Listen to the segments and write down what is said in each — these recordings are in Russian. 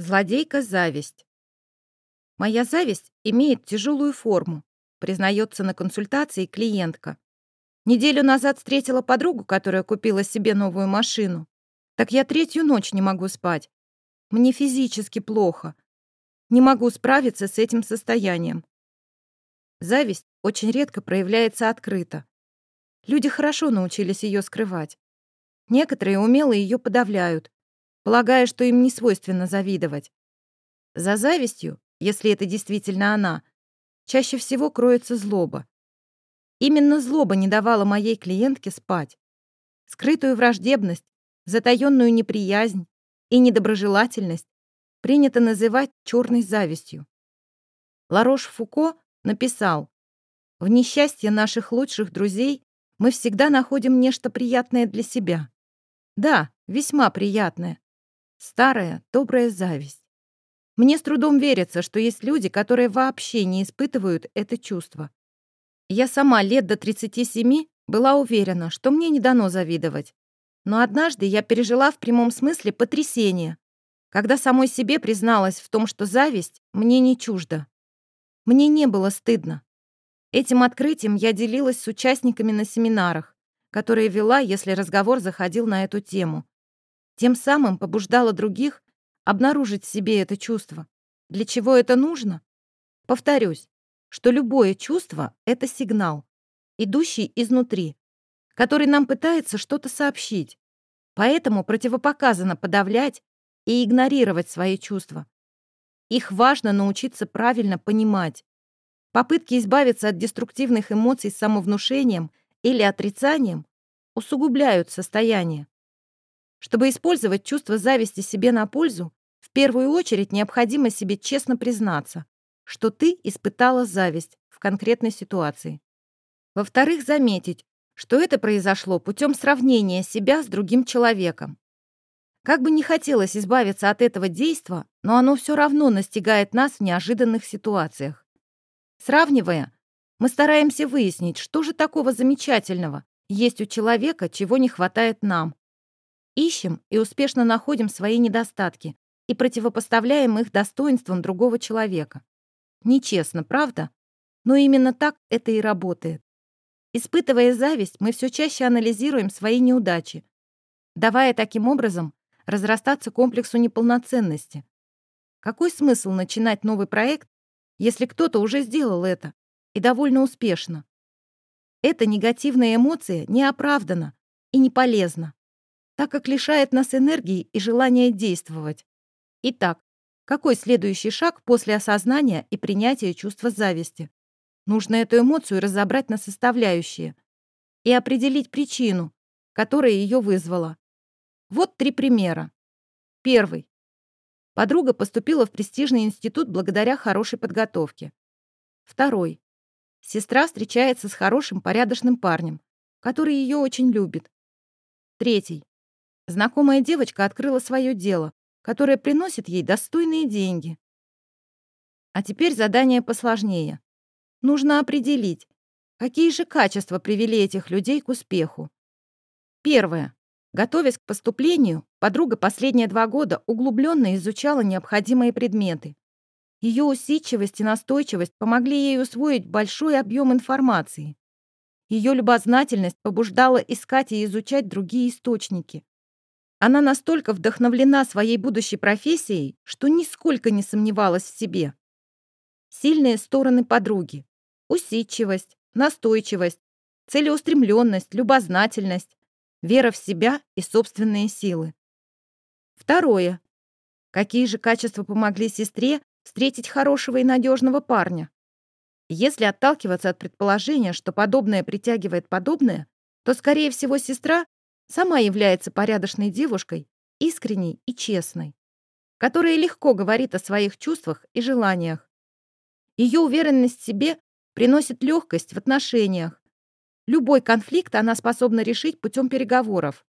Злодейка зависть. Моя зависть имеет тяжелую форму, признается на консультации клиентка. Неделю назад встретила подругу, которая купила себе новую машину. Так я третью ночь не могу спать. Мне физически плохо. Не могу справиться с этим состоянием. Зависть очень редко проявляется открыто. Люди хорошо научились ее скрывать. Некоторые умело ее подавляют, полагая, что им не свойственно завидовать. За завистью, если это действительно она, чаще всего кроется злоба. Именно злоба не давала моей клиентке спать. Скрытую враждебность, затаённую неприязнь и недоброжелательность принято называть черной завистью. Ларош Фуко написал, «В несчастье наших лучших друзей мы всегда находим нечто приятное для себя. Да, весьма приятное, Старая, добрая зависть. Мне с трудом верится, что есть люди, которые вообще не испытывают это чувство. Я сама лет до 37 была уверена, что мне не дано завидовать. Но однажды я пережила в прямом смысле потрясение, когда самой себе призналась в том, что зависть мне не чужда. Мне не было стыдно. Этим открытием я делилась с участниками на семинарах, которые вела, если разговор заходил на эту тему. Тем самым побуждала других обнаружить в себе это чувство. Для чего это нужно? Повторюсь, что любое чувство — это сигнал, идущий изнутри, который нам пытается что-то сообщить. Поэтому противопоказано подавлять и игнорировать свои чувства. Их важно научиться правильно понимать. Попытки избавиться от деструктивных эмоций самовнушением или отрицанием усугубляют состояние. Чтобы использовать чувство зависти себе на пользу, в первую очередь необходимо себе честно признаться, что ты испытала зависть в конкретной ситуации. Во-вторых, заметить, что это произошло путем сравнения себя с другим человеком. Как бы не хотелось избавиться от этого действа, но оно все равно настигает нас в неожиданных ситуациях. Сравнивая, мы стараемся выяснить, что же такого замечательного есть у человека, чего не хватает нам, Ищем и успешно находим свои недостатки и противопоставляем их достоинствам другого человека. Нечестно, правда? Но именно так это и работает. Испытывая зависть, мы все чаще анализируем свои неудачи, давая таким образом разрастаться комплексу неполноценности. Какой смысл начинать новый проект, если кто-то уже сделал это и довольно успешно? Эта негативная эмоция не оправдана и не полезна так как лишает нас энергии и желания действовать. Итак, какой следующий шаг после осознания и принятия чувства зависти? Нужно эту эмоцию разобрать на составляющие и определить причину, которая ее вызвала. Вот три примера. Первый. Подруга поступила в престижный институт благодаря хорошей подготовке. Второй. Сестра встречается с хорошим, порядочным парнем, который ее очень любит. Третий. Знакомая девочка открыла свое дело, которое приносит ей достойные деньги. А теперь задание посложнее. Нужно определить, какие же качества привели этих людей к успеху. Первое. Готовясь к поступлению, подруга последние два года углубленно изучала необходимые предметы. Ее усидчивость и настойчивость помогли ей усвоить большой объем информации. Ее любознательность побуждала искать и изучать другие источники. Она настолько вдохновлена своей будущей профессией, что нисколько не сомневалась в себе. Сильные стороны подруги. Усидчивость, настойчивость, целеустремленность, любознательность, вера в себя и собственные силы. Второе. Какие же качества помогли сестре встретить хорошего и надежного парня? Если отталкиваться от предположения, что подобное притягивает подобное, то, скорее всего, сестра сама является порядочной девушкой, искренней и честной, которая легко говорит о своих чувствах и желаниях. Ее уверенность в себе приносит легкость в отношениях. Любой конфликт она способна решить путем переговоров.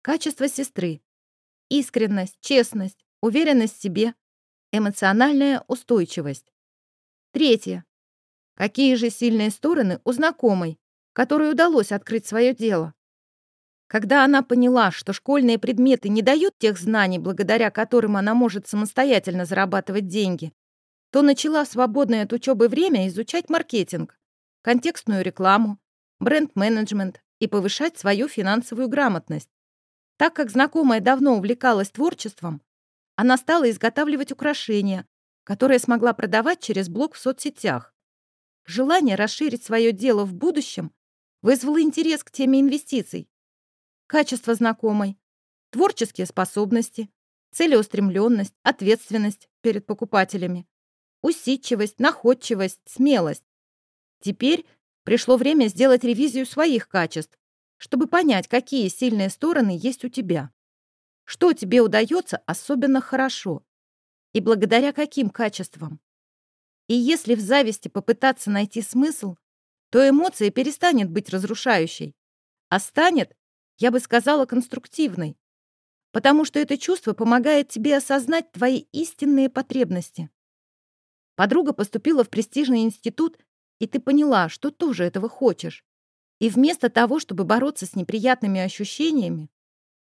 Качество сестры. Искренность, честность, уверенность в себе, эмоциональная устойчивость. Третье. Какие же сильные стороны у знакомой, которой удалось открыть свое дело? Когда она поняла, что школьные предметы не дают тех знаний, благодаря которым она может самостоятельно зарабатывать деньги, то начала свободное от учебы время изучать маркетинг, контекстную рекламу, бренд-менеджмент и повышать свою финансовую грамотность. Так как знакомая давно увлекалась творчеством, она стала изготавливать украшения, которые смогла продавать через блог в соцсетях. Желание расширить свое дело в будущем вызвало интерес к теме инвестиций. Качество знакомой, творческие способности, целеустремленность, ответственность перед покупателями, усидчивость, находчивость, смелость. Теперь пришло время сделать ревизию своих качеств, чтобы понять, какие сильные стороны есть у тебя. Что тебе удается особенно хорошо и благодаря каким качествам. И если в зависти попытаться найти смысл, то эмоция перестанет быть разрушающей, а станет, я бы сказала, конструктивной, потому что это чувство помогает тебе осознать твои истинные потребности. Подруга поступила в престижный институт, и ты поняла, что тоже этого хочешь. И вместо того, чтобы бороться с неприятными ощущениями,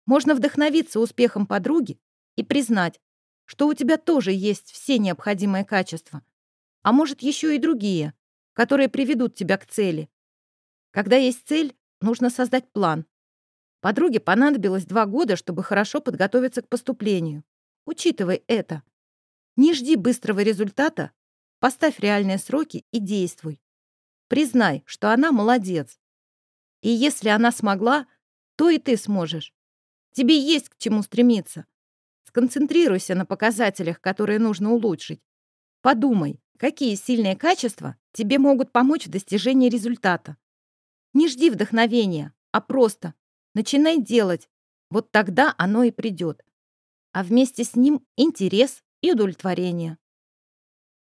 можно вдохновиться успехом подруги и признать, что у тебя тоже есть все необходимые качества, а может еще и другие, которые приведут тебя к цели. Когда есть цель, нужно создать план. Подруге понадобилось два года, чтобы хорошо подготовиться к поступлению. Учитывай это. Не жди быстрого результата, поставь реальные сроки и действуй. Признай, что она молодец. И если она смогла, то и ты сможешь. Тебе есть к чему стремиться. Сконцентрируйся на показателях, которые нужно улучшить. Подумай, какие сильные качества тебе могут помочь в достижении результата. Не жди вдохновения, а просто начинай делать. Вот тогда оно и придет. А вместе с ним интерес и удовлетворение.